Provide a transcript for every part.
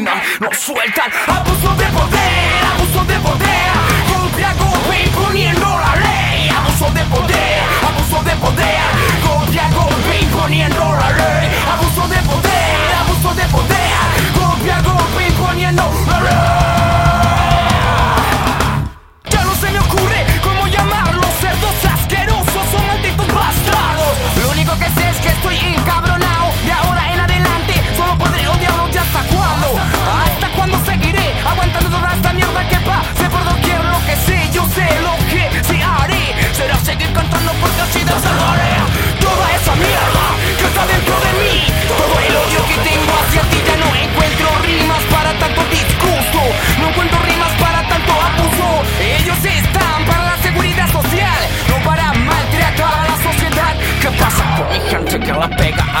dominan, sueltan. Abuso de poder.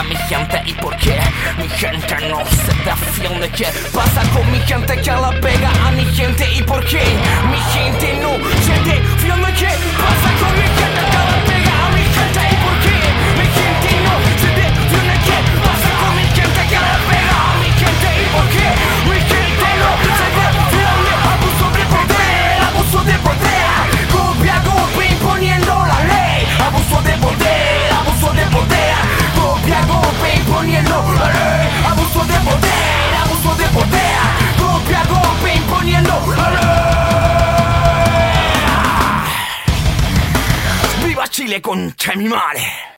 a mi gente y por qué mi gente no se defiende. ¿Qué pasa con mi gente que la pega a mi gente y por qué mi gente mille con cioè, C'è male.